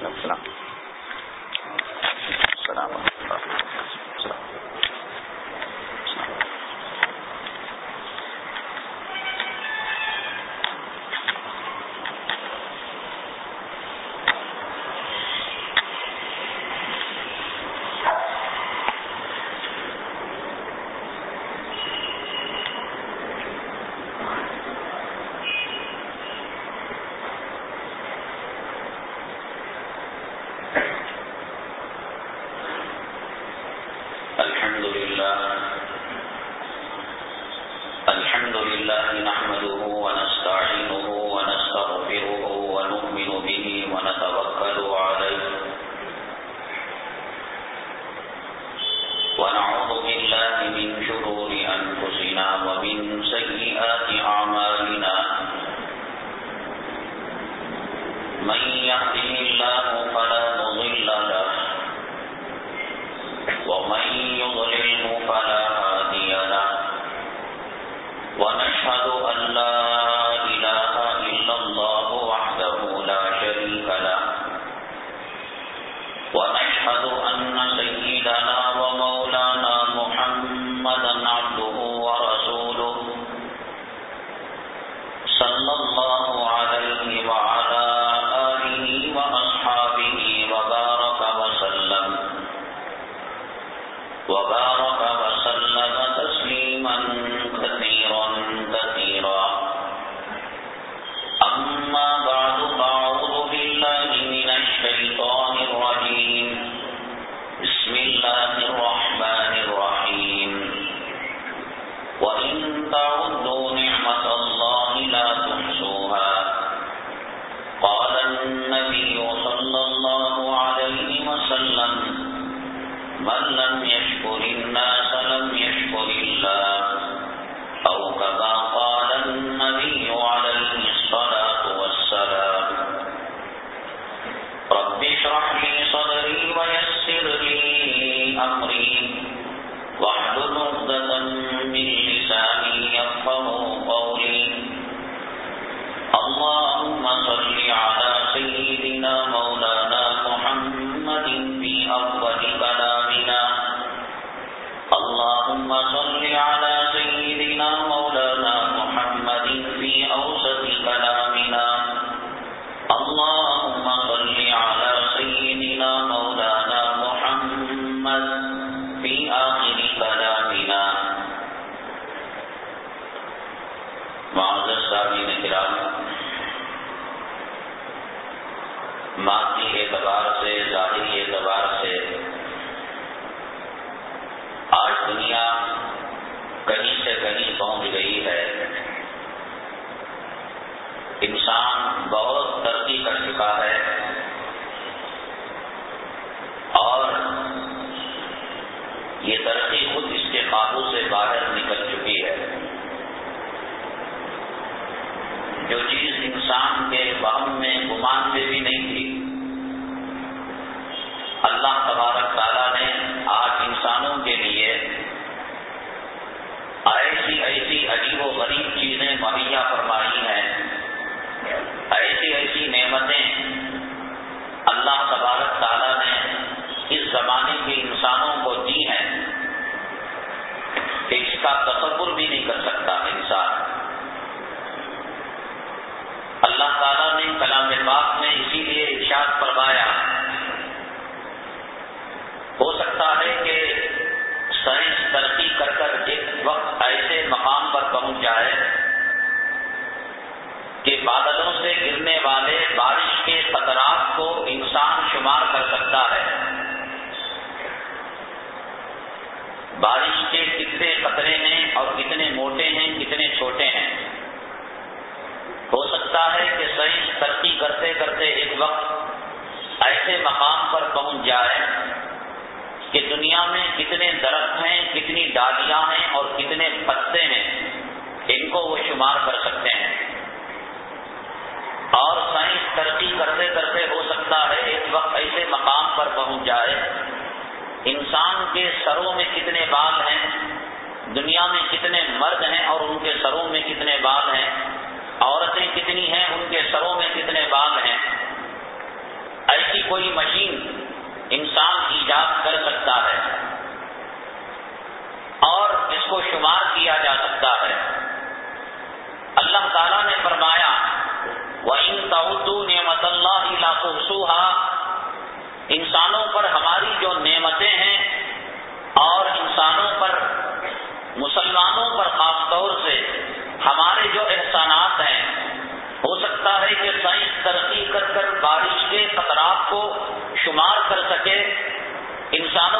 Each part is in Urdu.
那不大。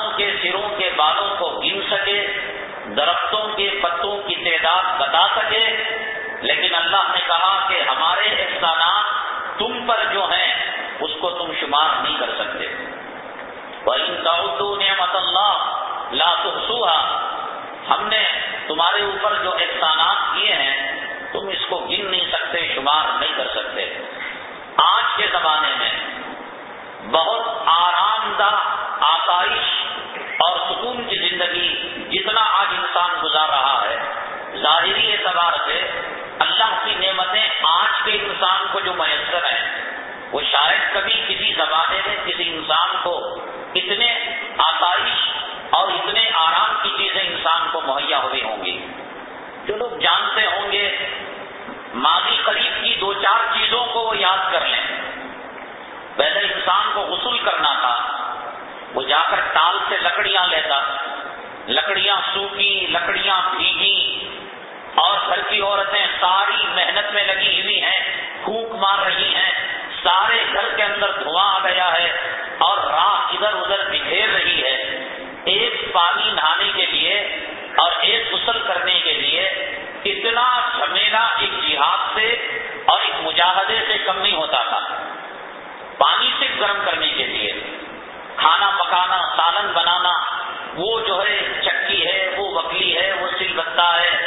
انسانوں کے سروں کے بالوں کو گن سکے، درختوں کے پتوں کی تعداد بتا سکے۔ لیکن اللہ نے کہا کہ ہمارے احسانات تم پر جو ہیں، اس کو تم شمار نہیں کر سکتے۔ نعمت اللہ لا تحسوها ہم نے تمہارے اوپر جو احسانات کیے ہیں، تم اس کو گن نہیں سکتے، شمار نہیں کر سکتے۔ آج کے زمانے میں بہت آرام دہ، آسائش اور سکون کی زندگی جتنا آج انسان گزار رہا ہے، ظاہری اعتبار سے اللہ کی نعمتیں آج کے انسان کو جو میسر ہیں، وہ شاید کبھی کسی زمانے میں کسی انسان کو اتنے آسائش اور اتنے آرام کی چیزیں انسان کو مہیا ہوئی ہوں گی۔ جو لوگ جانتے ہوں گے، ماضی قریب کی دو چار چیزوں کو وہ یاد کر لیں۔ پہلے انسان کو غسل کرنا تھا وہ جا کر ٹال سے لکڑیاں لیتا، لکڑیاں سوکھی لکڑیاں بھیگی اور گھر کی عورتیں ساری محنت میں لگی ہوئی ہیں، پھونک مار رہی ہیں۔ سارے گھر کے اندر دھواں آ گیا ہے اور راہ ادھر ادھر بکھیر رہی ہے۔ ایک پانی نہانے کے لیے اور ایک غسل کرنے کے لیے اتنا جھمیلا ایک جہاد سے اور ایک مجاہدے سے کم نہیں ہوتا تھا۔ پانی سے گرم کرنے کے لیے۔ کھانا پکانا، سالن بنانا، وہ جو ہے چکی ہے، وہ وکلی ہے، وہ سل بتا ہے،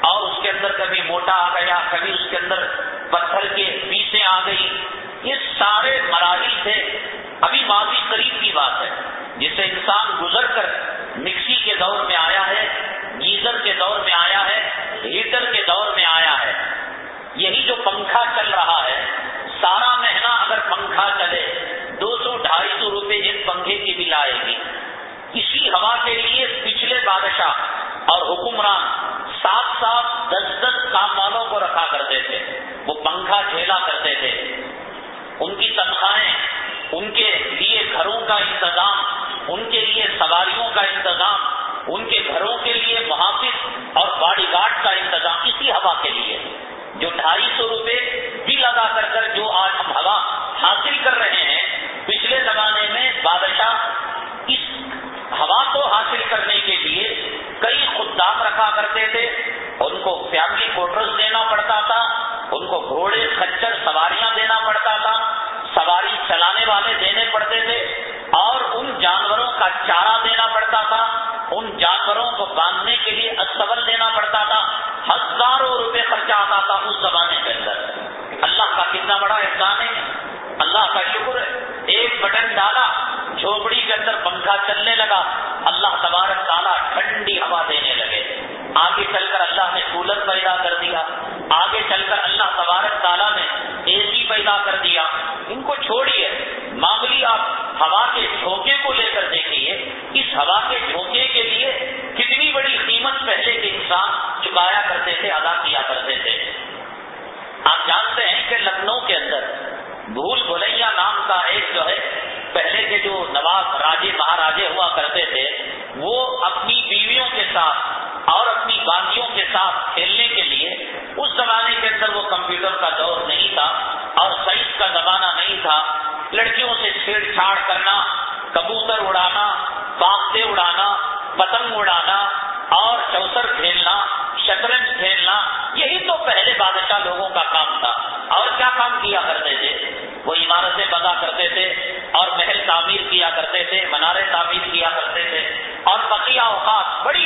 اور اس کے اندر کبھی موٹا آ گیا، کبھی اس کے اندر پتھر کے پیسیں آ گئی۔ یہ سارے مراحل تھے۔ ابھی ماضی قریب کی بات ہے۔ جسے انسان گزر کر مکسی کے دور میں آیا ہے، گیزر کے دور میں آیا ہے ہیٹر کے دور میں آیا ہے۔ یہی جو پنکھا چل رہا ہے، سارا مہینہ اگر پنکھا چلے، دو سو ڈھائی سو روپے ایک پنکھے کی بل آئے گی۔ اسی ہوا کے لیے پچھلے بادشاہ اور حکمران سات سات دس دس کام والوں کو رکھا کرتے تھے۔ وہ پنکھا جھیلا کرتے تھے۔ ان کی تنخواہیں، ان کے لیے گھروں کا انتظام، ان کے لیے سواریوں کا انتظام، ان کے گھروں کے لیے محافظ اور باڈی گارڈ کا انتظام، اسی ہوا کے لیے۔ جو ڈھائی سو روپے بل ادا کر کر جو آج ہم ہوا حاصل کر رہے ہیں، پچھلے زمانے میں بادشاہ اس ہوا کو حاصل کرنے کے لیے کئی خدام رکھا کرتے تھے۔ ان کو فیملی کوٹرز دینا پڑتا تھا، ان کو گھوڑے کچر سواریاں دینا پڑتا تھا، سواری چلانے والے دینے پڑتے تھے۔ اور ان جانوروں کا چارہ دینا پڑتا تھا، ان جانوروں کو باندھنے کے لیے استبل دینا پڑتا تھا۔ ہزاروں روپے خرچہ آتا تھا اس زمانے کے اندر۔ اللہ کا کتنا بڑا احسان ہے۔ اللہ کا شکر ہے۔ ایک بٹن ڈالا جھوپڑی کے اندر پنکھا چلنے لگا۔ اللہ تبارک تعالیٰ ٹھنڈی ہوا دینے لگے۔ آگے چل کر اللہ نے کولر پیدا کر دیا۔ آگے چل کر اللہ تبارک تعالیٰ نے چھاڑ کرنا، کبوتر اڑانا، باغتے اڑانا، پتنگ اڑانا، اور چوسر کھیلنا، شطرنج کھیلنا، یہی تو پہلے بادشاہ لوگوں کا کام تھا۔ اور کیا کام کیا کرتے تھے؟ وہ عمارتیں بنا کرتے تھے، اور محل تعمیر کیا کرتے تھے، منارے تعمیر کیا کرتے تھے، اور بقیہ اوقات بڑی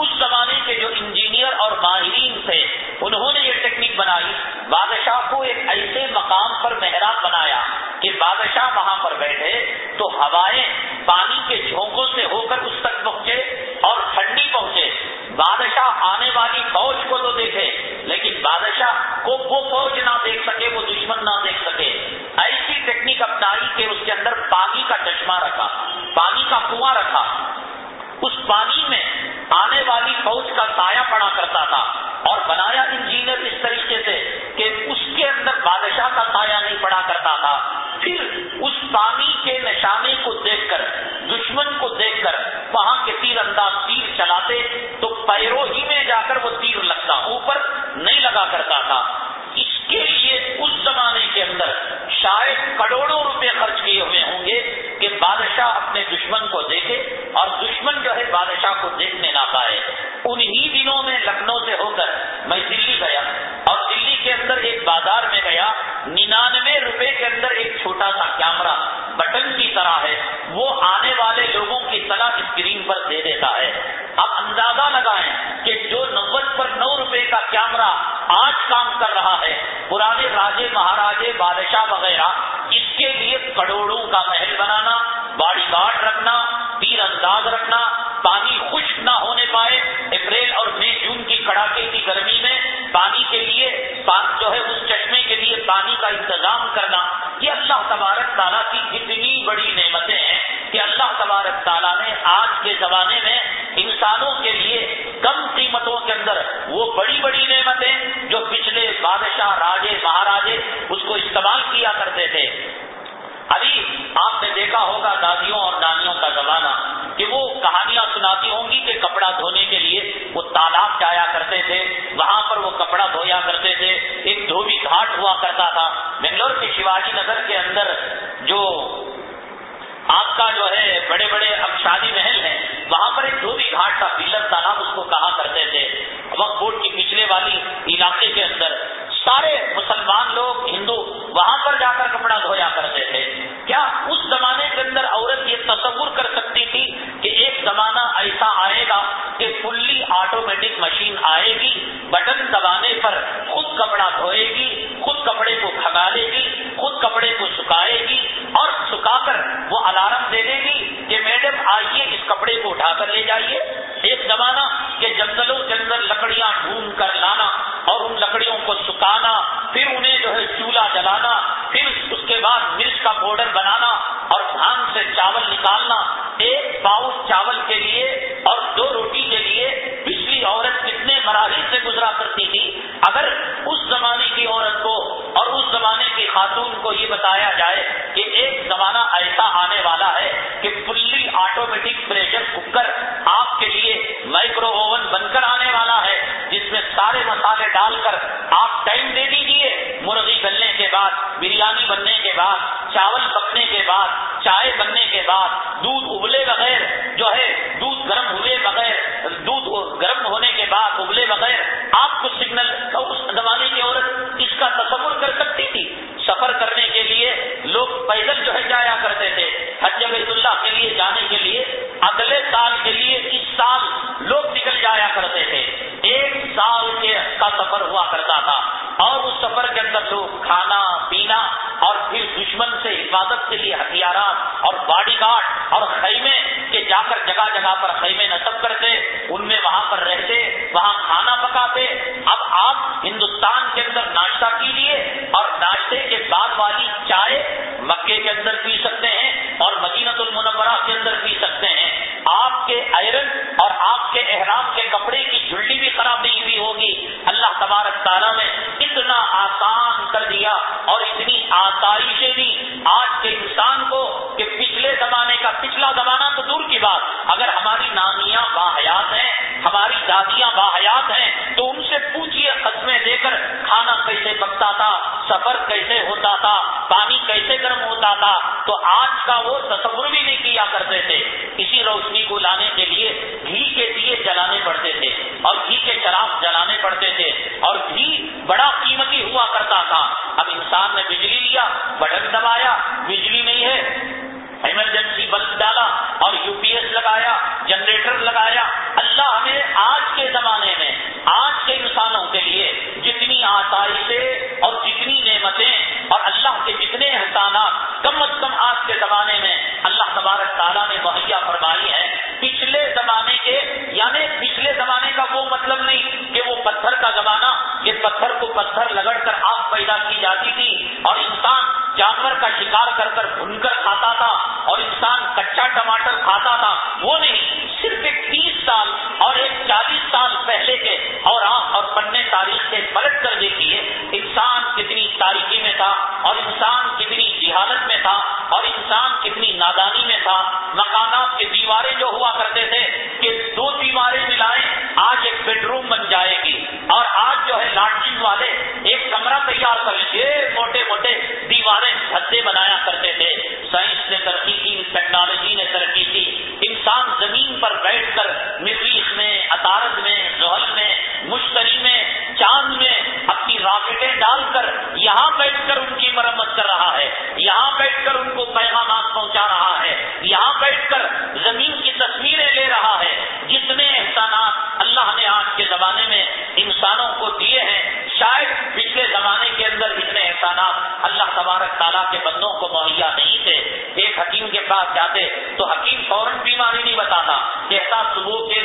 اس زمانے کے جو انجینئر اور ماہرین تھے، انہوں نے یہ ٹیکنیک بنائی۔ بادشاہ کو ایک ایسے مقام پر محراب بنایا کہ بادشاہ وہاں پر بیٹھے تو ہوائیں پانی کے جھونکوں سے ہو کر اس تک پہنچے اور ٹھنڈی پہنچے۔ بادشاہ آنے والی فوج کو تو دیکھے، لیکن بادشاہ کو وہ فوج نہ دیکھ سکے، وہ دشمن نہ دیکھ سکے۔ ایسی ٹیکنیک اپنائی کہ اس کے اندر پانی کا چشمہ رکھا، پانی کا کنواں رکھا۔ سایہ پڑا کرتا تھا اور بنایا ان کر لانا اور ان لکڑیوں کو سکھانا پھر انہیں جو ہے چولہا جلانا، پھر اس کے بعد مرچ کا پاؤڈر بنانا اور دھان سے چاول نکالنا۔ ایک پاؤس چاول کے لیے اور دو روٹی کے لیے۔ پچھلی عورت کتنے مراحل سے گزرا کرتی تھی۔ اگر اس زمانے کی عورت کو اور اس زمانے کی خاتون کو یہ بتایا جائے کہ ایک زمانہ ایسا آنے والا ہے کہ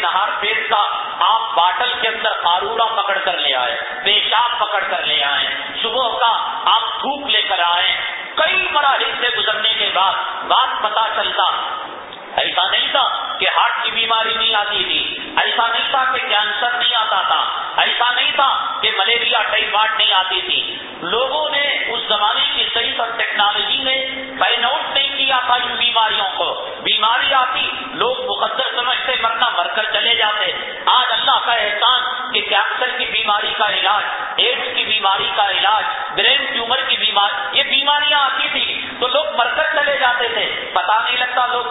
نہار پیٹ کا آپ باٹل کے اندر قارورا پکڑ کر لے آئے، پیشاب پکڑ کر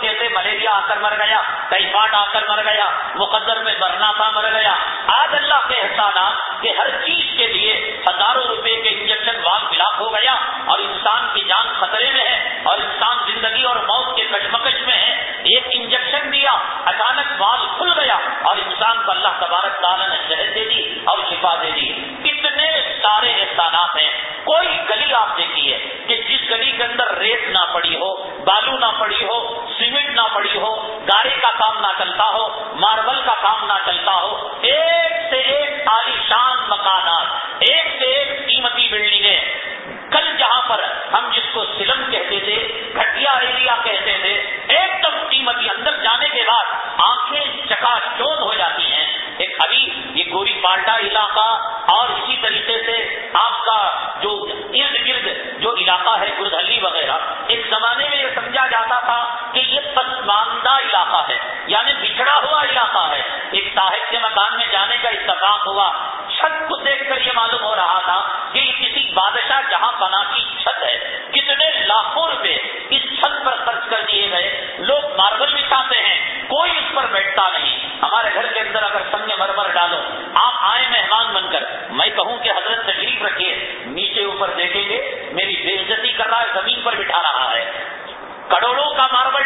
جیسے ملیریا آ کر مر گیا ٹائیفائڈ آ کر مر گیا، مقدر میں مرنا تھا مر گیا۔ آج اللہ کے احسانات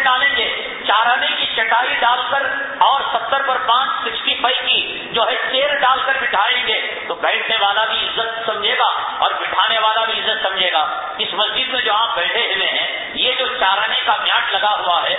ڈالیں گے۔ چار آنے کی چٹائی ڈال کر اور ستر پر پانچ، سکسٹی فائیو کی جو ہے چیئر ڈال کر بٹھائیں گے، تو بیٹھنے والا بھی عزت سمجھے گا اور بٹھانے والا بھی عزت سمجھے گا۔ اس مسجد میں جو آپ بیٹھے ہوئے ہیں، یہ جو چارانے کا میاٹ لگا ہوا ہے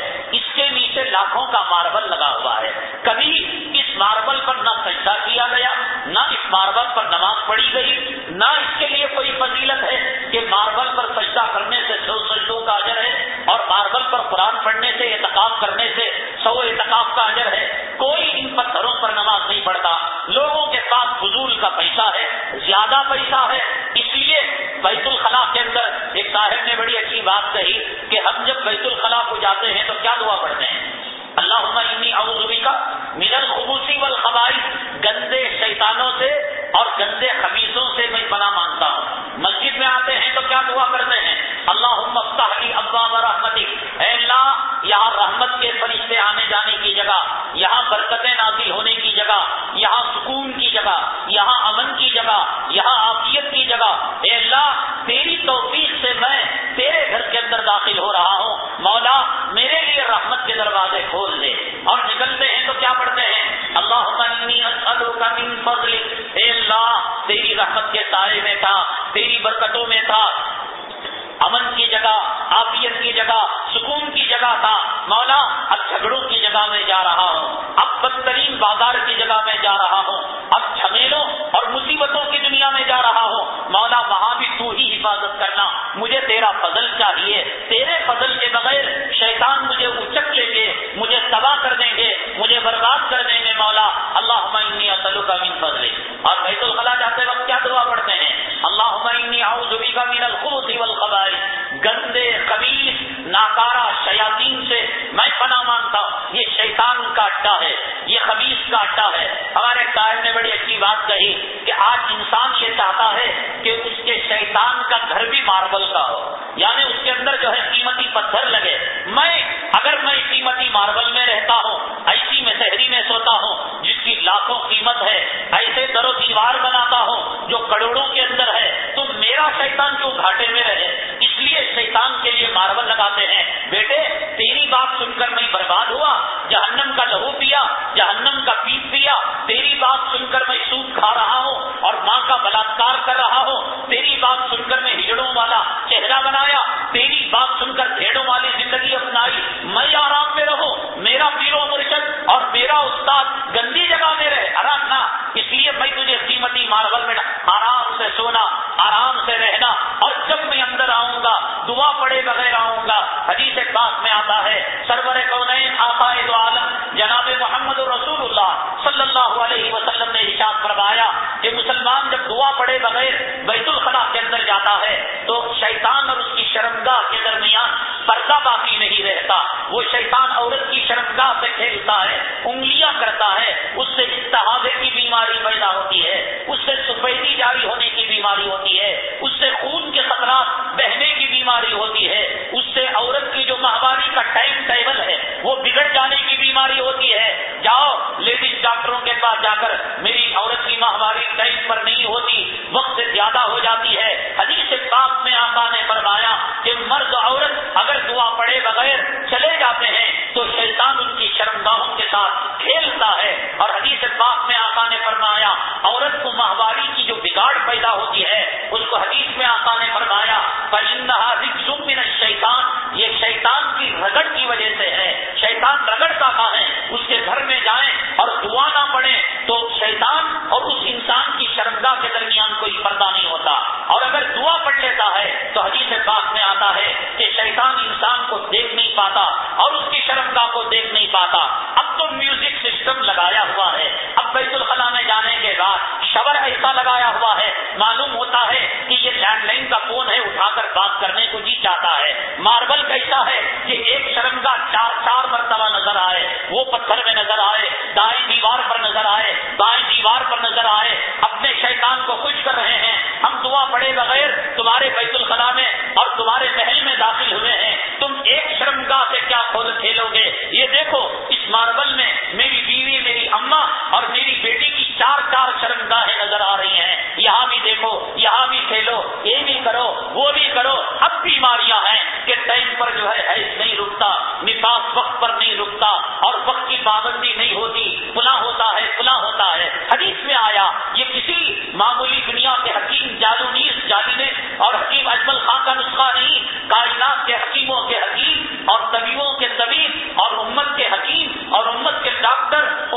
تیری بات سن کر میں برباد ہوا، جہنم کا لہو پیا، جہنم کا پیپ پیا، تیری بات سن کر میں سوپ کھا رہا ہوں اور ماں کا بلاکار کر رہا ہوں، تیری بات سن کر میں ہجڑوں والا چہرہ بنایا، تیری بات سن کر بھیڑوں والی زندگی اپنائی، میں آرام میں رہو میرا پیرو مرشد اور میرا استاد جاتا ہے۔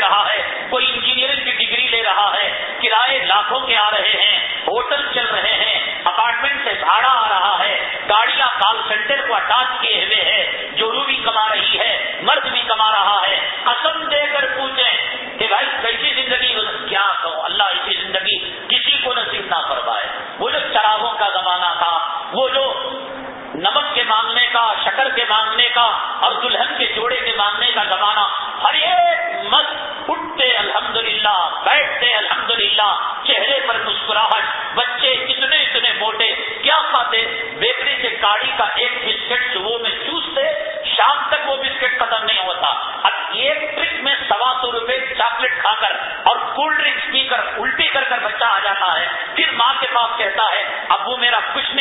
رہا ہے، کوئی انجینئرنگ کی ڈگری لے رہا ہے، کرائے لاکھوں کے آ رہے ہیں، ہوٹل چل رہے ہیں اپارٹمنٹ سے بھاڑا آ رہا ہے، گاڑیاں کال سینٹر کو اٹاچ کیے ہوئے ہیں، جو بھی کما رہی ہے، مرد بھی کما رہا ہے ماں کے پاس کہتا ہے ابو میرا خوش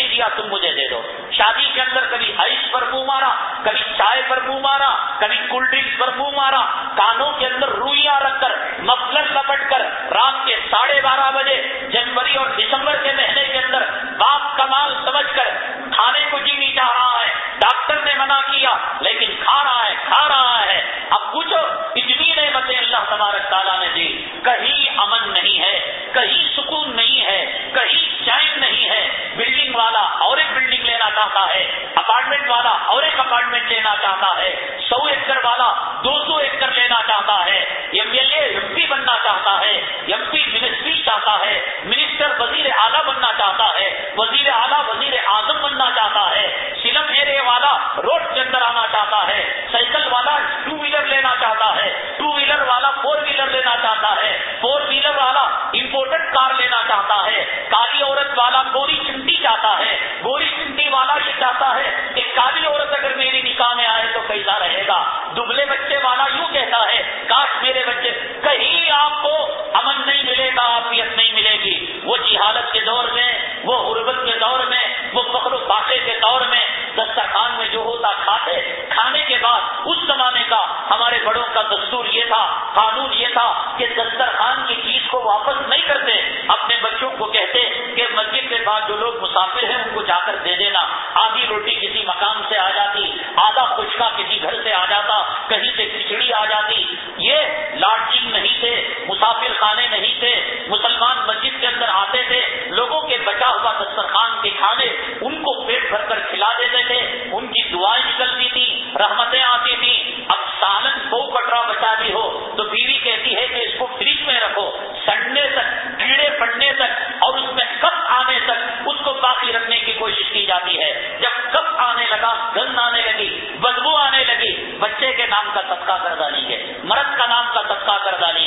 رحمتیں آتی تھیں، اب سالن دو کٹرا بچا دی ہو۔ تو بیوی کہتی ہے کہ اس کو فریج میں رکھو، سڑنے تک، کیڑے پڑنے تک، اور اس میں کب آنے تک، اس کو باقی رکھنے کی کوشش کی جاتی ہے۔ جب کب آنے لگا، گند آنے لگی، بدبو آنے لگی، بچے کے نام کا صدقہ کر ڈالی ہے۔ مرد کا نام کا صدقہ کر ڈالی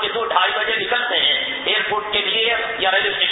کے دو ڈھائی بجے نکلتے ہیں ایئرپورٹ کے لیے یا ریلوے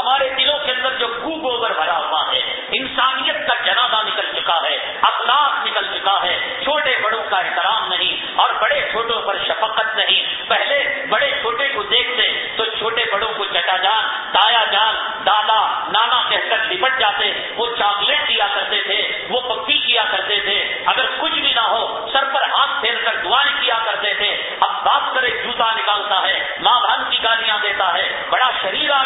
ہمارے دلوں کے اندر جو گو گوبر بھرا ہوا ہے، انسانیت کا جنازہ نکل چکا ہے، اخلاق نکل چکا ہے، چھوٹے بڑوں کا احترام نہیں اور بڑے چھوٹوں پر شفقت نہیں۔ پہلے بڑے چھوٹے کو دیکھتے تو چھوٹے بڑوں کو چٹا جان تایا جان، دادا، نانا کہہ کر لپٹ جاتے، وہ چاکلیٹ دیا کرتے تھے، وہ پکی کیا کرتے تھے۔ اگر کچھ بھی نہ ہو، سر پر ہاتھ پھیر کر دعائیں کیا کرتے تھے۔ اب بات کرے جوتا نکالتا ہے، ماں بھان کی گالیاں دیتا ہے، بڑا شریر آ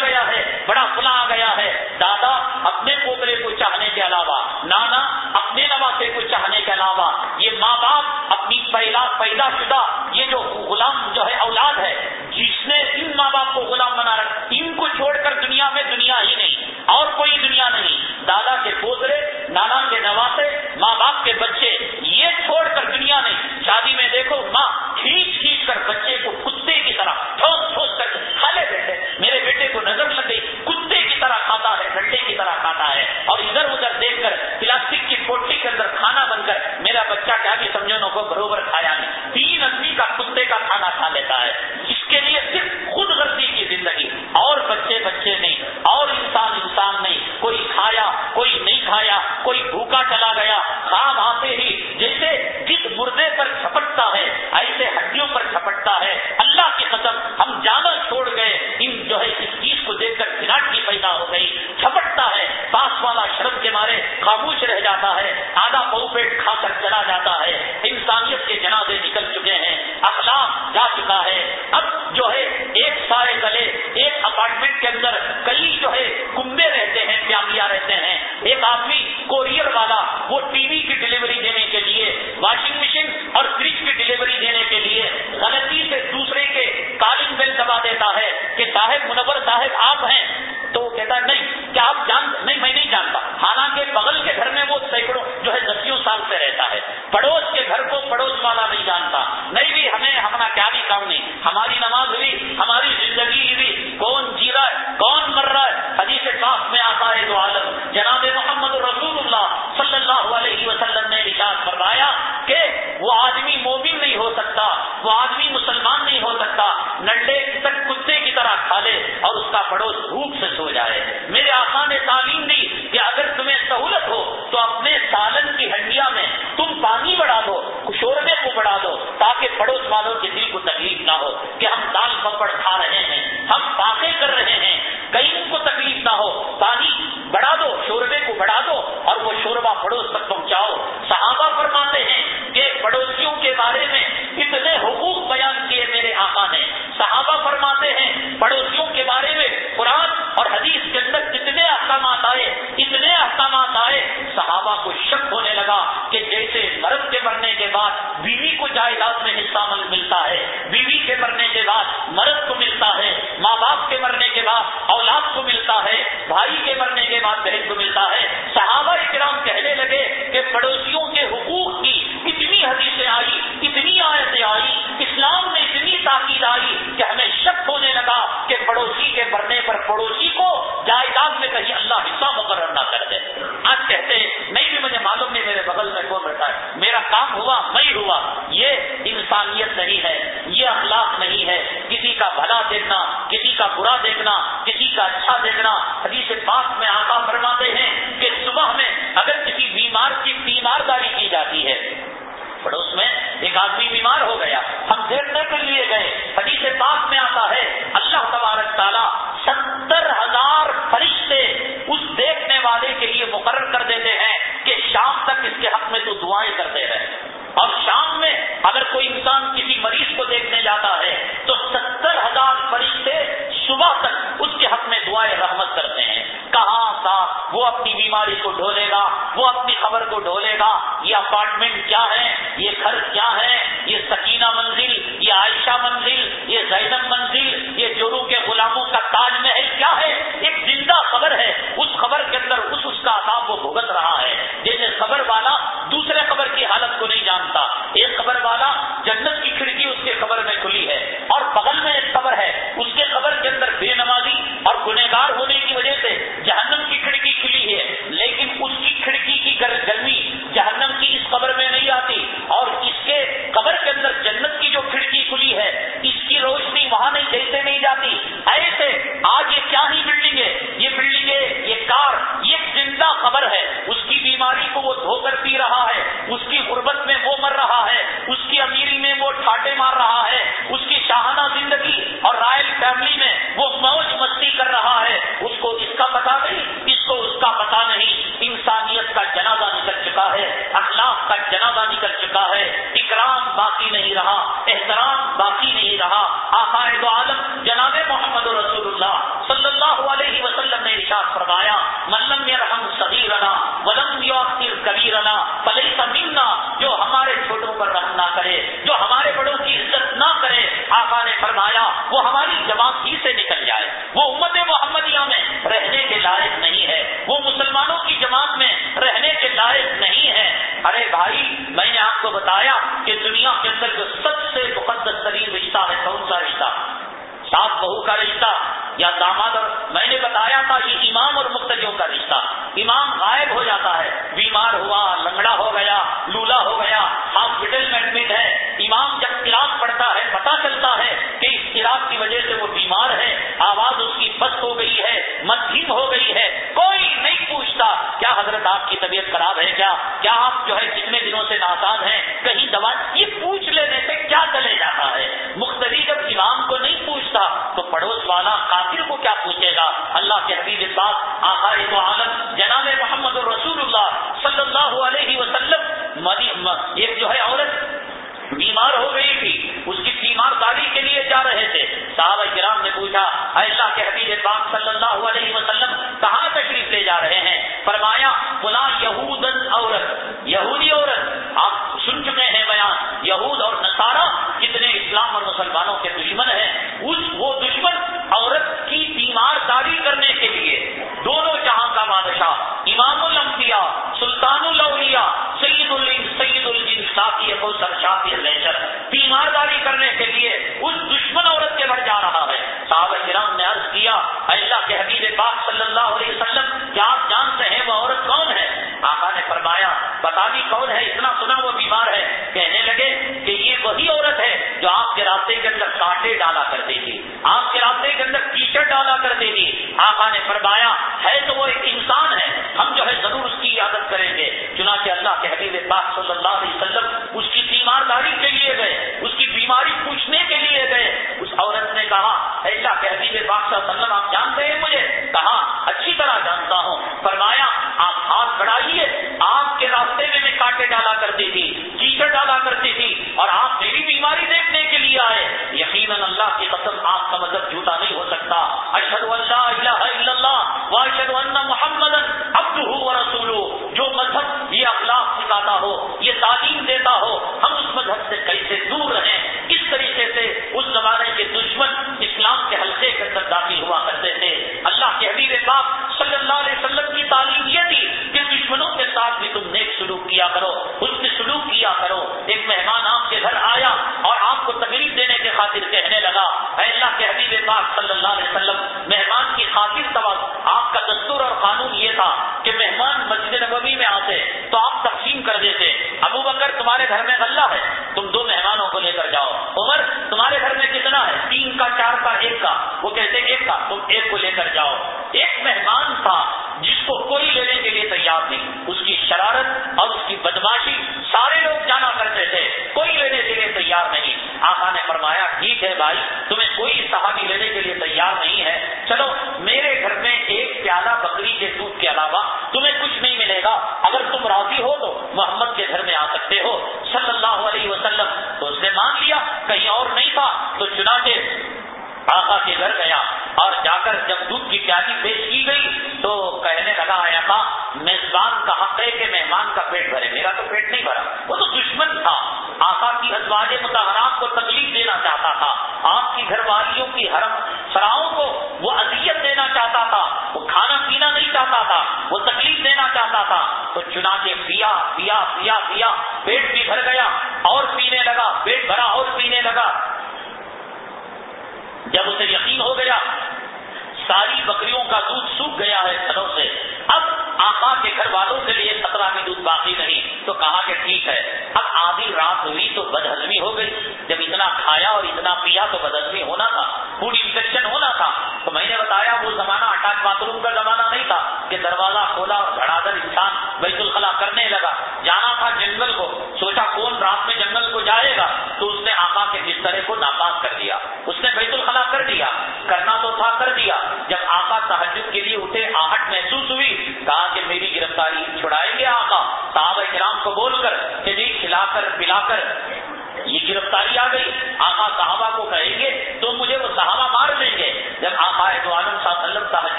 ایک مہمان آپ کے گھر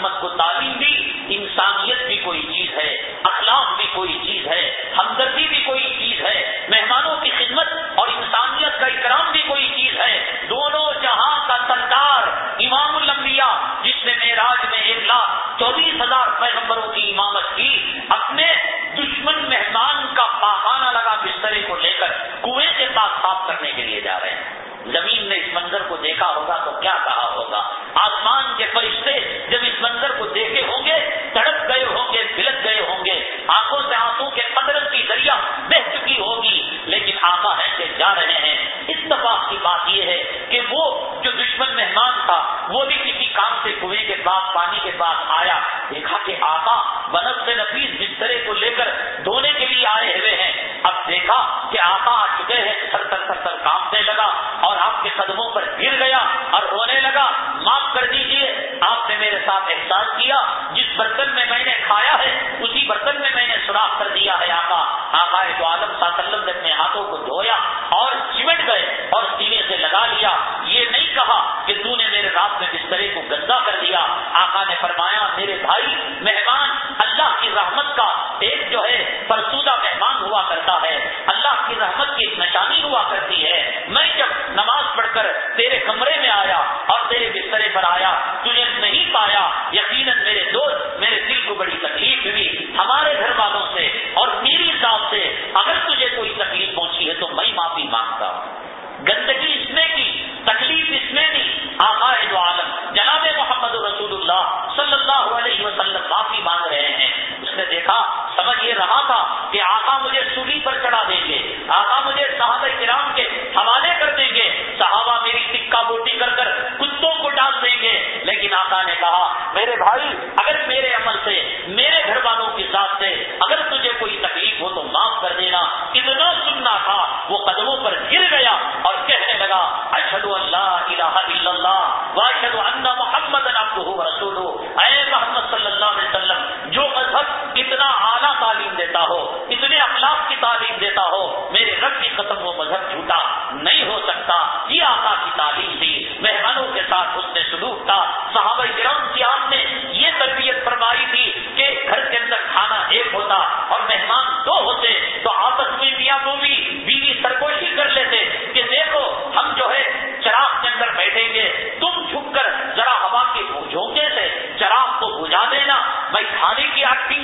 امت کو تعلیم دی انسانیت بھی کوئی چیز ہے، اخلاق بھی کوئی چیز ہے، ہمدردی بھی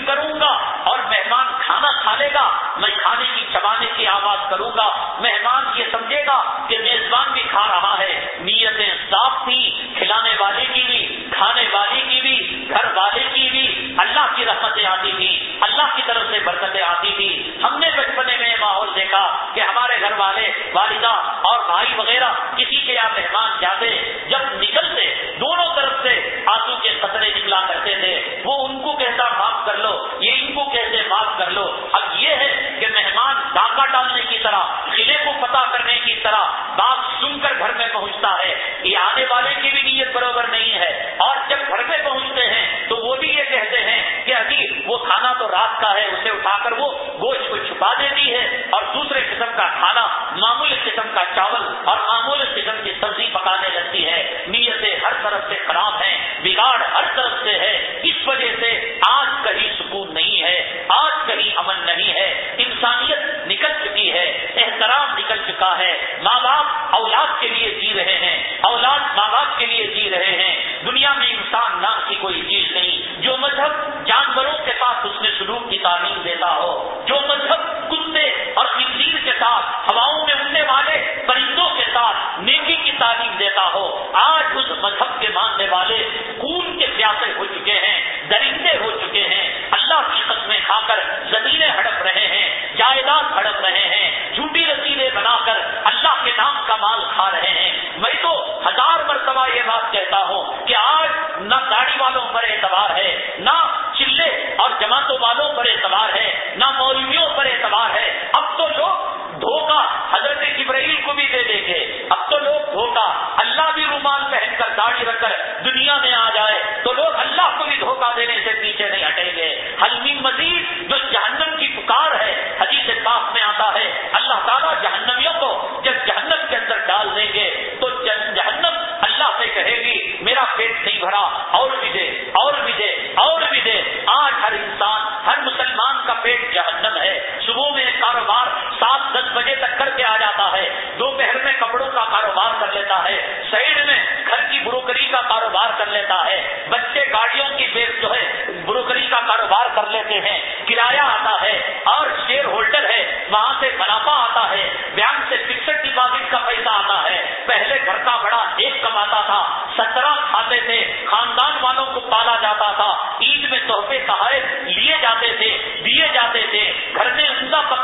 کروں گا اور مہمان کھانا کھا لے گا، میں کھانے کی چبانے کی آواز کروں گا۔ مہمان یہ سمجھے گا کہ میزبان بھی کھا رہا ہے۔ نیتیں صاف تھی کھلانے والے کی بھی، کھانے والے کی بھی، گھر والے کی بھی۔ اللہ کی رحمتیں آتی تھی اللہ کی طرف سے برکتیں آتی تھی ہم نے بچپنے میں ماحول دیکھا کہ ہمارے گھر والے، والدہ اور بھائی وغیرہ کسی کے یہاں مہمان جاتے، جب نکلتے، دونوں طرف سے آنسو کے خطرے نکلا کرتے تھے۔ وہ ان کو کہتا تھا طرح باپ سن کر گھر میں پہنچتا ہے۔ یہ آنے والے کی بھی نیت برابر نہیں ہے۔ اور جب گھر میں پہنچتے ہیں تو وہ بھی یہ کہتے ہیں کہ ابھی وہ کھانا تو رات کا ہے، اسے اٹھا کر وہ گوشت کو چھپا دیتی ہے۔ اور دوسرے قسم کا کھانا معمولی قسم کا چاول اور معمولی قسم کی سبزی پکانے لگتی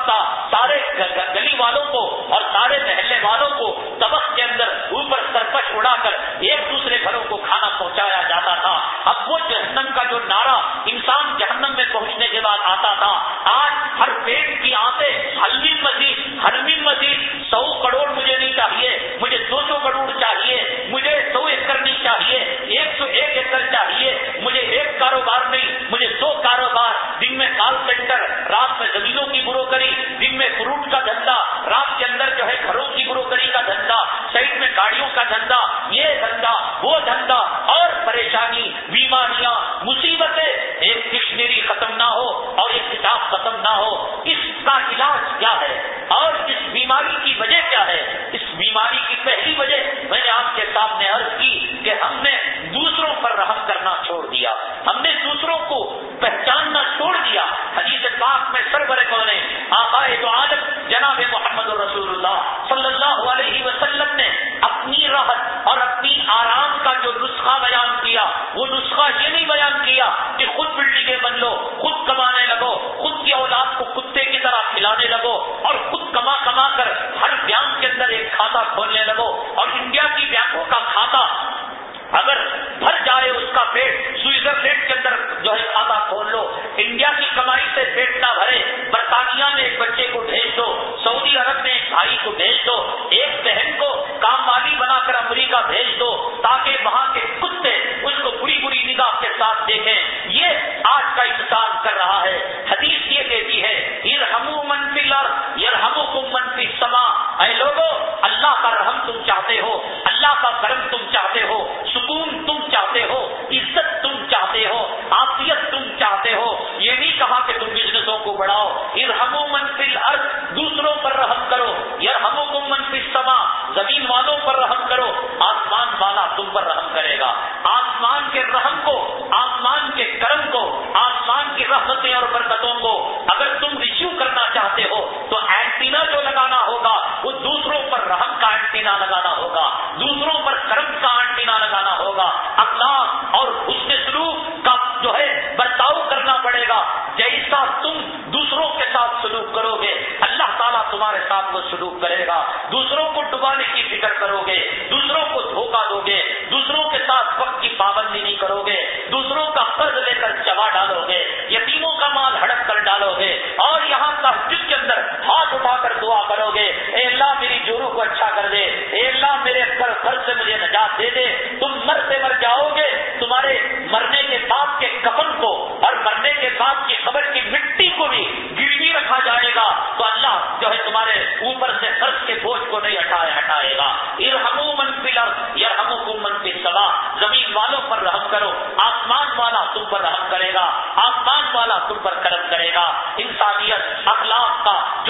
تھا سارے گلی والوں کو اور سارے محلے والوں کو طبق کے اندر اوپر سرکش اڑا کر ایک دوسرے گھروں کو کھانا پہنچایا جاتا تھا۔ اب وہ جہنم کا جو نعرہ انسان جہنم میں پہنچنے کے بعد آتا تھا، آج ہر پیٹ کی آتے حلوی مزید حلوی مزید۔ سو کروڑ مجھے نہیں چاہیے، مجھے دو سو کروڑ چاہیے، مجھے سو ایکڑ نہیں چاہیے، ایک سو ایک ایکڑ چاہیے، مجھے ایک کاروبار نہیں، مجھے دو کاروبار دن میں کال سینٹر رات میں زمینوں کی بروکری، دن میں فروٹ کا دھندا، رات کے اندر جو ہے گھروں کی بروکری کا دھندا سائڈ میں گاڑیوں کا دھندا، یہ دھندا، وہ دھندا، اور پریشانی، بیماریاں، مصیبتیں، ایک ڈکشنری ختم نہ ہو اور ایک کتاب ختم نہ ہو، اس کا علاج کیا ہے؟ اور اس بیماری کی وجہ اچھا کر دے۔ اے اللہ، میرے پر سر سے مجھے نجات دے دے۔ تم مرتے مر جاؤ گے۔ تمہارے مرنے کے بعد کے کفن کو اور مرنے کے بعد کی خبر کی مٹی کو بھی گروی رکھا جائے گا۔ تو اللہ جو ہے تمہارے اوپر سے قرض کے بوجھ کو نہیں ہٹائے ہٹائے گا۔ ارحمو من پلر یرحمو ہم من پلا زمین والوں پر رحم کرو، آسمان والا تم پر رحم کرے گا۔ آسمان والا تم پر کرم کرے گا۔ انسانیت، اخلاق کا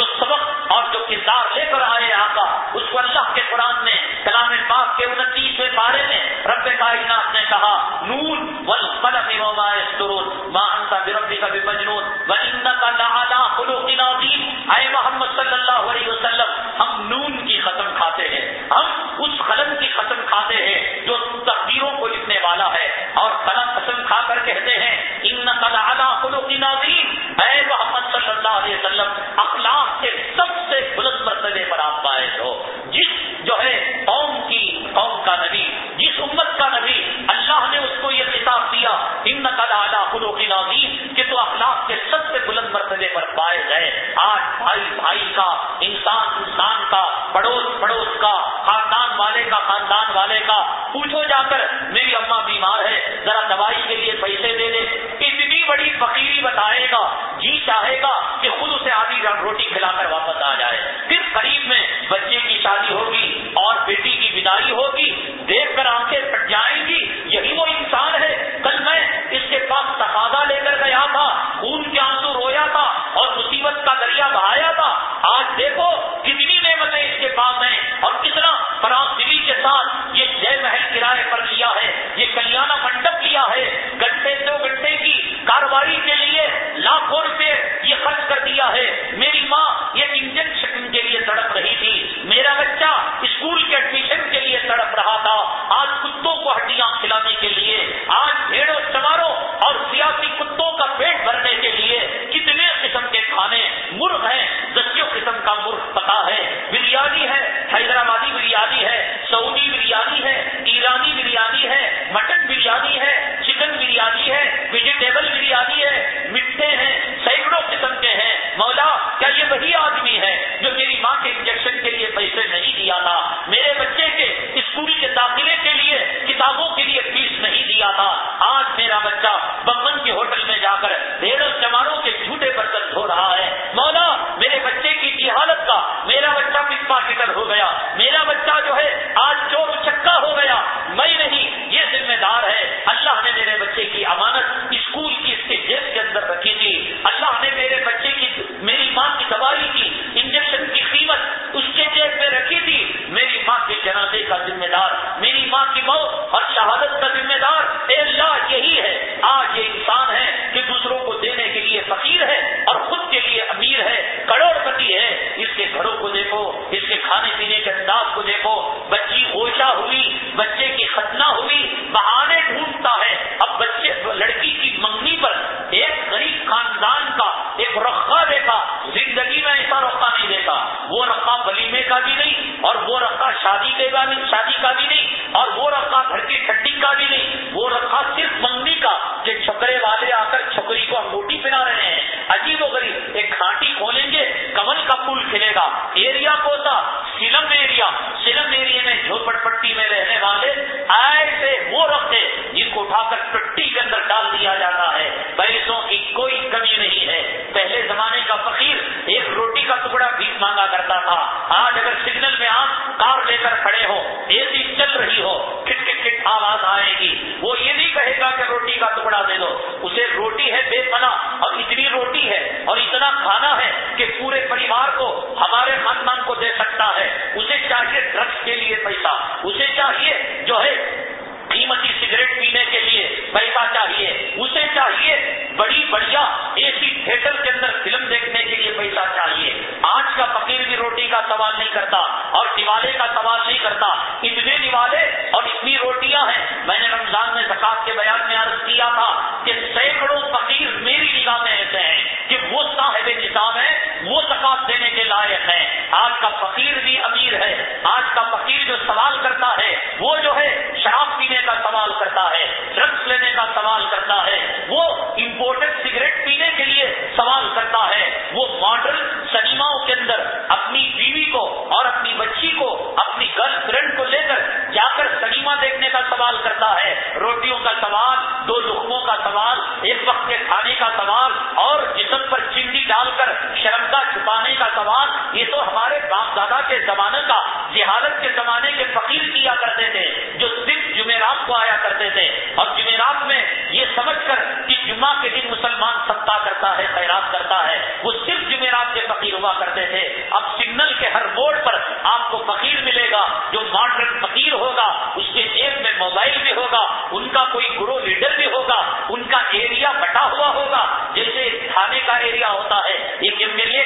کے زمانے کا، جہالت کے زمانے کے فقیر کیا کرتے تھے، جو صرف جمعرات کو آیا کرتے تھے۔ اور جمعرات میں یہ سمجھ کر کہ جمعہ کے دن مسلمان سبتا کرتا ہے، خیرات کرتا ہے، وہ صرف جمعرات کے فقیر ہوا کرتے تھے۔ اب سگنل کے ہر بورڈ پر آپ کو فقیر ملے گا، جو ماڈرن فقیر ہوگا، اس کے جیب میں موبائل بھی ہوگا، ان کا کوئی گرو لیڈر بھی ہوگا، ان کا ایریا بٹا ہوا ہوگا۔ جیسے تھانے کا ایریا ہوتا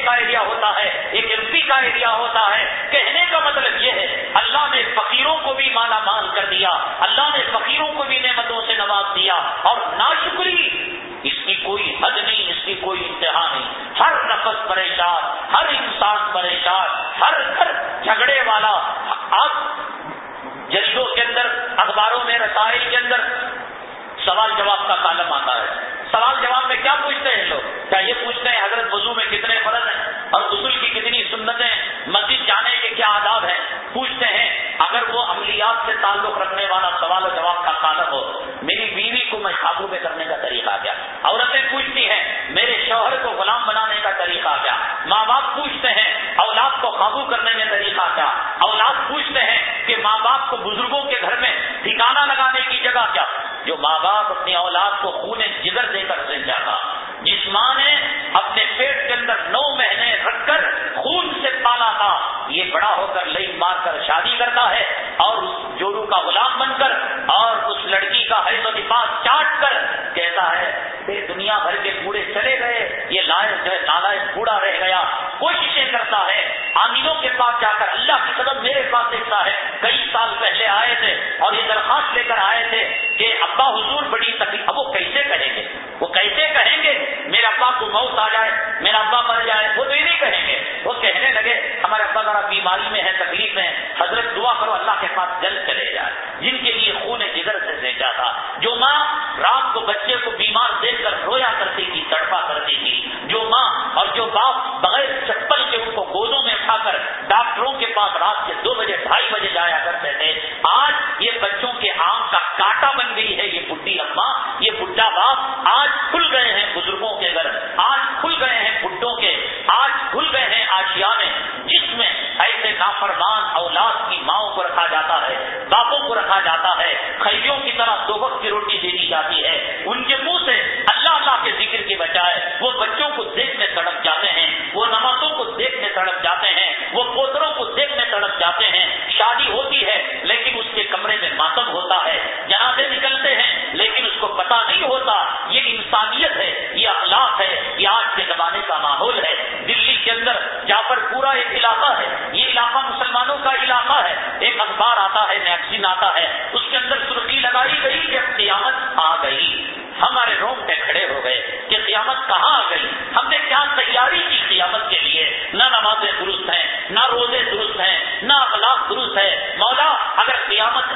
کا ایریا ہوتا ہے، ایک ایم پی کا ایریا ہوتا ہے. کہنے کا مطلب یہ ہے، اللہ نے فقیروں کو بھی مالا مال کر دیا، اللہ نے فقیروں کو بھی نعمتوں سے نواز دیا. اور ناشکری، اس کی کوئی حد نہیں، اس کی کوئی انتہا نہیں. ہر نفس پریشان، ہر انسان پریشان، ہر گھر جھگڑے والا. آپ جریدوں کے اندر، اخباروں میں، رسائل کے اندر سوال جواب کا کالم آتا ہے. سوال جواب میں کیا پوچھتے ہیں لوگ؟ کیا یہ پوچھتے ہیں حضرت وضو میں کتنے اور غسل کی کتنی سنتیں مسجد جانے کے کیا آداب ہیں؟ پوچھتے ہیں، اگر وہ عملیات سے تعلق رکھنے والا سوال و جواب کا طالب ہو، میری بیوی کو میں قابو میں کرنے کا طریقہ کیا؟ عورتیں پوچھتی ہیں، میرے شوہر کو غلام بنانے کا طریقہ کیا؟ ماں باپ پوچھتے ہیں، اولاد کو قابو کرنے میں طریقہ کیا؟ اولاد پوچھتے ہیں کہ ماں باپ کو بزرگوں کے گھر میں ٹھکانا لگانے کی جگہ کیا؟ جو ماں باپ اپنی اولاد کو خون جگر دے کر سنجا۔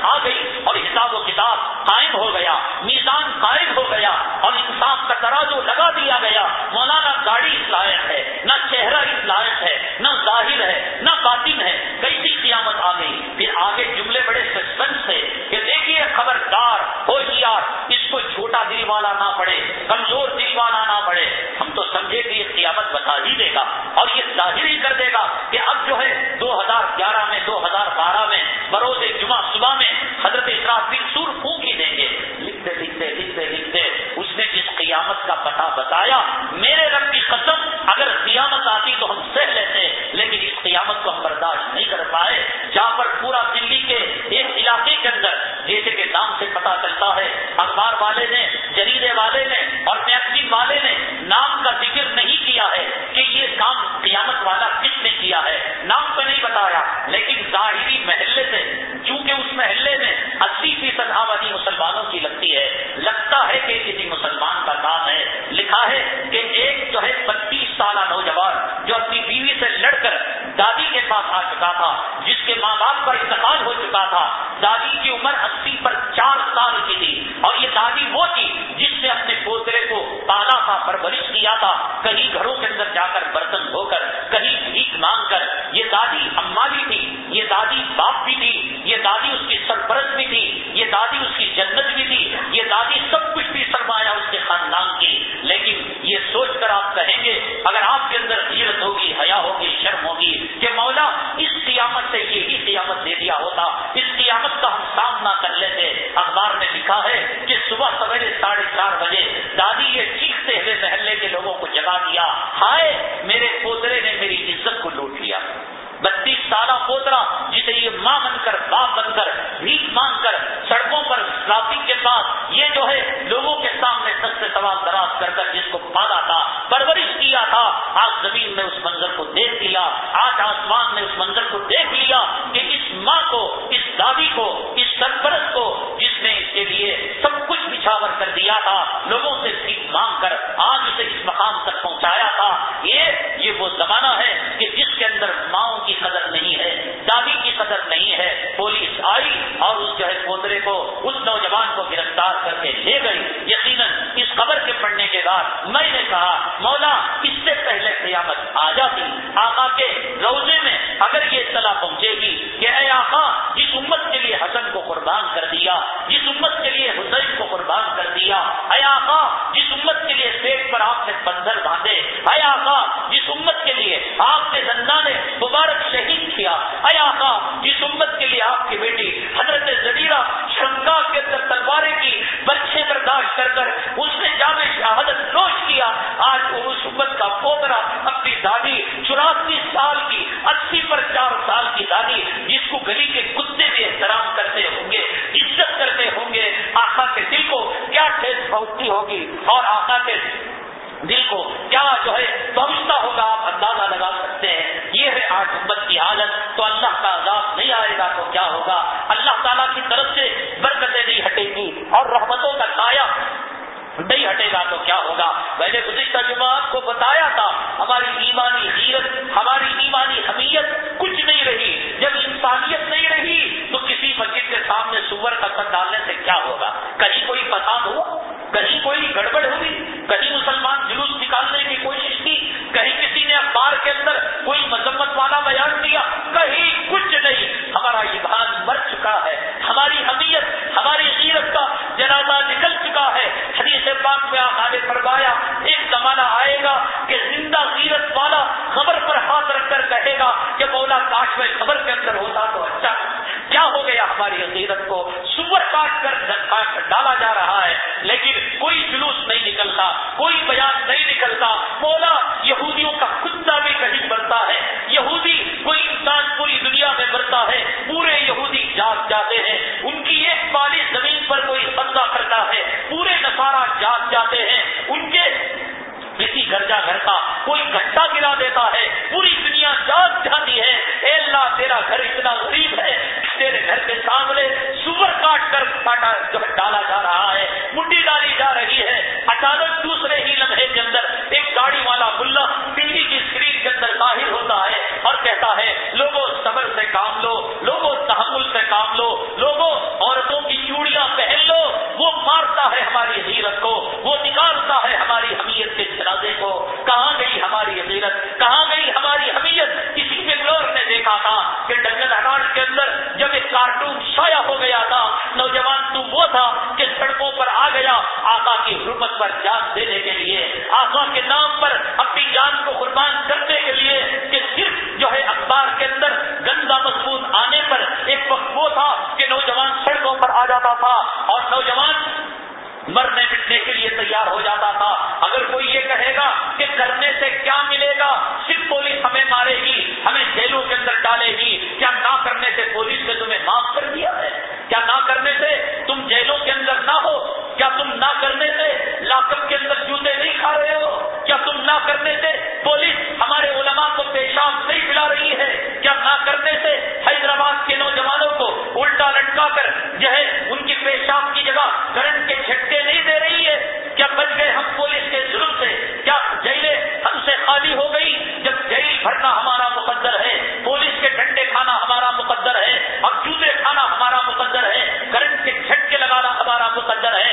آ گئی اور حساب و کتاب قائم ہو گیا، میزان قائم ہو گیا اور انصاف کا ترازو لگا۔ قیامت آ جاتی۔ آقا کے روزے میں اگر یہ اطلاع پہنچے گی کہ اے آقا، جس امت کے لیے حسن کو قربان کر دیا، جس امت کے لیے حسین کو قربان کر دیا، اے آقا، جس امت کے لیے پیٹ پر آپ نے بندر باندھے، اے آقا، جس امت کے لیے آپ نے زندہ نے مبارک شہید کیا، اے آقا، جس امت کے لیے آپ کی بیٹی حضرت زبیرہ شنگا کے اندر تلواریں کی بچی برداشت کر کر اس نے جامع شہادت نوش کیا۔ آج وہ اس امت کا پوترا اپنی دادی، چوراسی سال کی، اسی پر چار سال کی دادی، جس کو گلی کے کتے بھی احترام کرتے ہوں گے، عزت کرتے ہوں گے۔ آقا کے دل کو کیا ٹھیک پہنچتی ہوگی؟ اور آقا کے دل کو کیا جو ہے پہنچتا ہوگا؟ آپ اندازہ لگا سکتے ہیں۔ یہ ہے آج امت کی حالت۔ تو اللہ کا عذاب نہیں آئے گا تو کیا ہوگا؟ اللہ تعالیٰ کی طرف سے رحمتوں کا سایہ نہیں ہٹے گا تو کیا ہوگا؟ میں نے گزشتہ جمعہ آپ کو بتایا تھا، ہماری سرکار کے اندر گندا مضبوط آنے پر ایک وقت وہ تھا کہ نوجوان سڑکوں پر آ جاتا تھا اور نوجوان مرنے مٹنے کے لیے تیار ہو جاتا تھا۔ اگر کوئی یہ کہے گا کہ کرنے سے کیا ملے گا؟ صرف پولیس ہمیں مارے گی، ہمیں جیلوں کے اندر ڈالے گی۔ کیا نہ کرنے سے پولیس نے تمہیں معاف کر دیا ہے؟ کیا نہ کرنے سے تم جیلوں کے اندر نہ ہو؟ کیا تم نہ کرنے سے لاکم کے اندر جوتے نہیں کھا رہے ہو؟ کیا تم نہ کرنے سے پولیس ہمارے علماء کو پیشاب نہیں پلا رہی ہے کیا نہ کرنے سے حیدرآباد کے نوجوانوں کو الٹا لٹکا کر جو ہے ان کی پیشاب کی جگہ کرنٹ کے جھٹکے نہیں دے رہی ہے؟ کیا بچ گئے ہم پولیس کے ظلم سے؟ کیا جیلیں ہم سے خالی ہو گئی؟ جب جیل بھرنا ہمارا مقدر ہے، پولیس کے ڈنڈے کھانا ہمارا مقدر ہے اور چوزے کھانا ہمارا مقدر ہے کرنٹ کے جھٹکے لگانا ہمارا مقدر ہے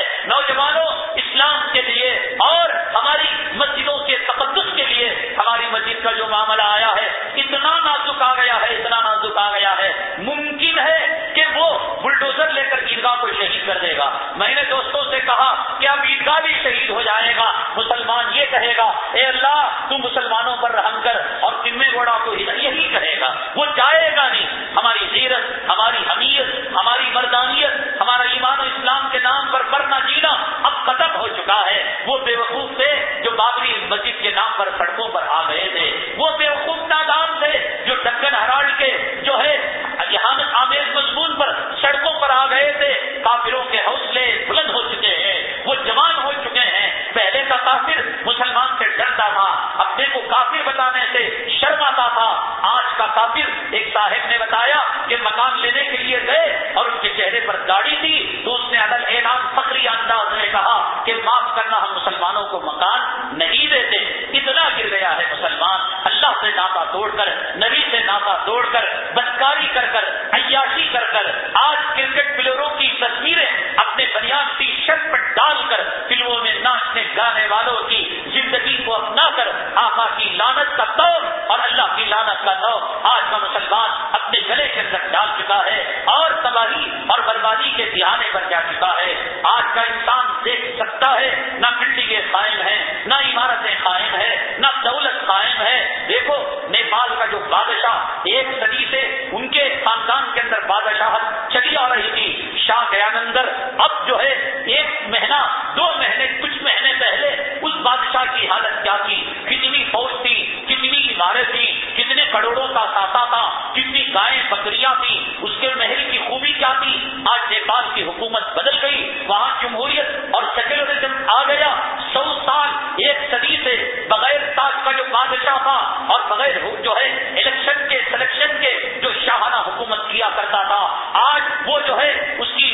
بغیر جو ہے الیکشن کے سلیکشن کے جو شاہانہ حکومت کیا کرتا تھا، آج وہ جو ہے اس کی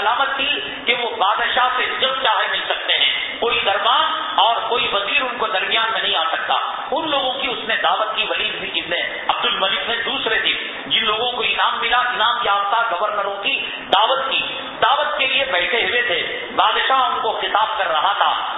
علامت تھی کہ وہ بادشاہ سے جب چاہے مل سکتے ہیں۔ کوئی دربار اور کوئی وزیر ان کو درمیان میں نہیں آ سکتا۔ ان لوگوں کی اس نے دعوت کی، ولید بھی کتنے عبد الملک نے دوسرے دن جن لوگوں کو انعام ملا، انعام یافتہ گورنروں کی دعوت کی۔ دعوت کے لیے بیٹھے ہوئے تھے۔ بادشاہ ان کو خطاب کر رہا تھا۔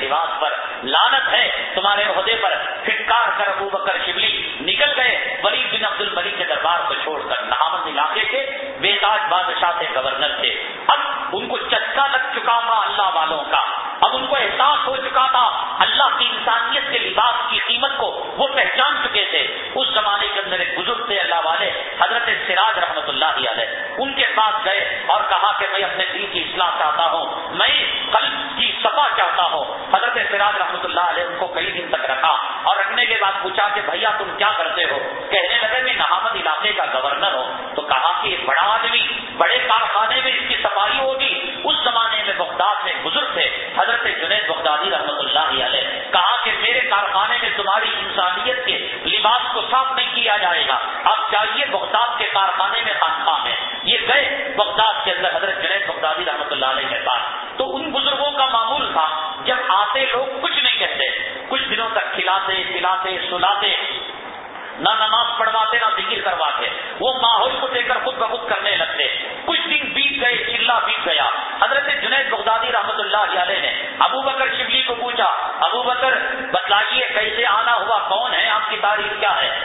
لباس پر لانت ہے، تمہارے عہدے پر پھٹکار کر ابو بکر شبلی نکل گئے۔ ولی بن عبد البلی کے دربار کو چھوڑ کر نہامن علاقے کے بےتاج بادشاہ تھے، گورنر تھے۔ اب ان کو چسکا لگ چکا تھا اللہ والوں کا۔ اب ان کو احساس ہو چکا تھا اللہ کی انسانیت کے لباس کی قیمت کو وہ پہچان چکے تھے۔ اس زمانے کے اندر ایک بزرگ تھے اللہ والے، حضرت سراج رحمت اللہ علیہ۔ ان کے پاس گئے اور کہا کہ میں اپنے دل کی اصلاح چاہتا ہوں۔ میں کل دفعہ چاہتا ہو حضرت سراج رحمۃ اللہ علیہ ان کو کئی دن تک رکھا اور رکھنے کے بعد پوچھا کہ بھیا تم کیا کرتے ہو؟ کہنے لگے میں نہامد علاقے کا گورنر ہوں۔ تو کہا کہ ایک بڑا آدمی، بڑے کارخانے میں اس کی صفائی ہوگی۔ اس زمانے میں بغداد میں بزرگ تھے، حضرت جنید بغدادی رحمۃ اللہ علیہ۔ کہا کہ میرے کارخانے میں تمہاری انسانیت کے لباس کو صاف نہیں کیا جائے گا۔ اب چاہیے بغداد کے کارخانے میں کھلاتے سلاتے نہ نماز پڑھواتے، نہ ذکر کرواتے، وہ ماحول کو دیکھ کر خود بخود کرنے لگتے، کچھ دن بیت گئے، چلا بیت گیا، حضرت جنید بغدادی رحمت اللہ علیہ نے ابو بکر شبلی کو پوچھا، ابو بکر بتلائیے کیسے آنا ہوا، کون ہے آپ کی تاریخ کیا ہے؟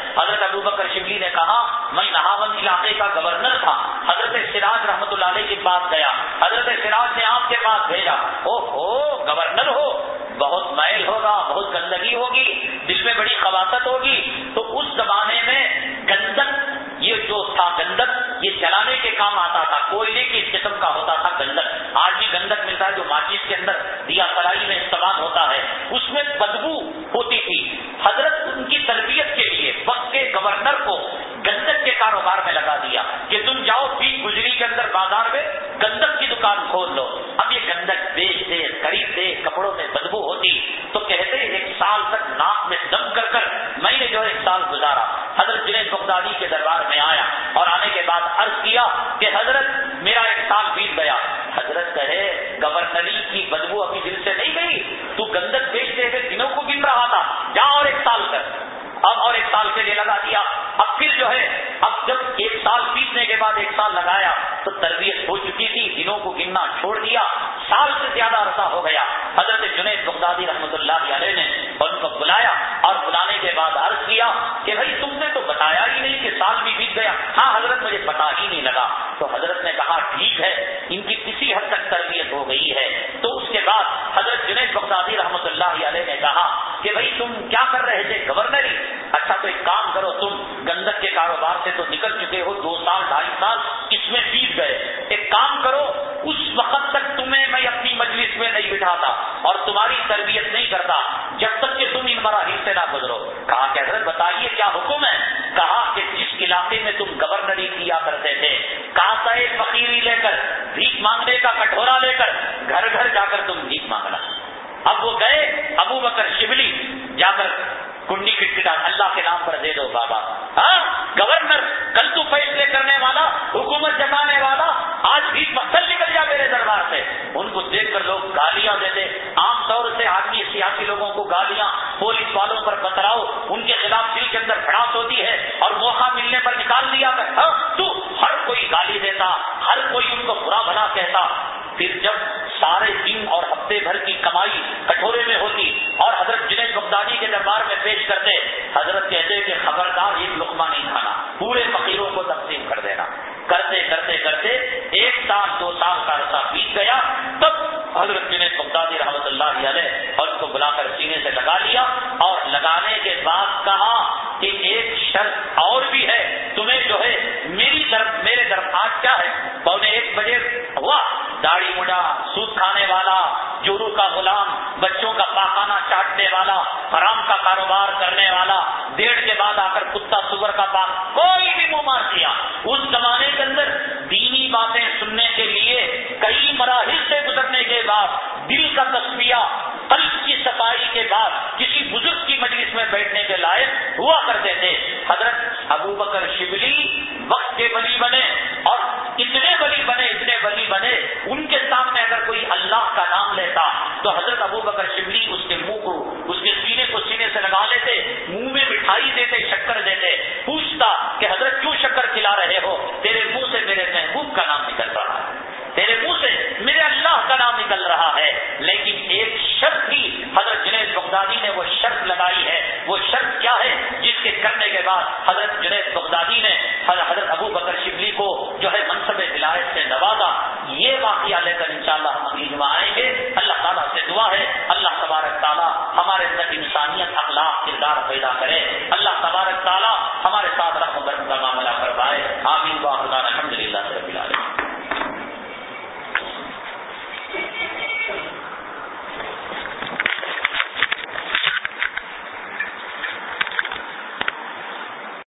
تو ایک کام کرو، تم گندک کے کاروبار سے تو نکل چکے ہو، دو سال، ڈھائی سال، اس میں بیت گئے۔ ایک کام کرو، اس وقت تک تمہیں میں اپنی مجلس میں نہیں بٹھاتا اور تمہاری تربیت نہیں کرتا، جب تک کہ تم ان مراحل سے نہ گزرو۔ کہا کہ حضرت، بتائیے کیا حکم ہے؟ کہا کہ جس علاقے میں تم گورنری کیا کرتے تھے، کاسا فقیری لے کر، بھیک مانگنے کا کٹورا لے کر، گھر گھر جا کر تم بھیک مانگنا۔ اب وہ گئے، ابو بکر شبلی Baba.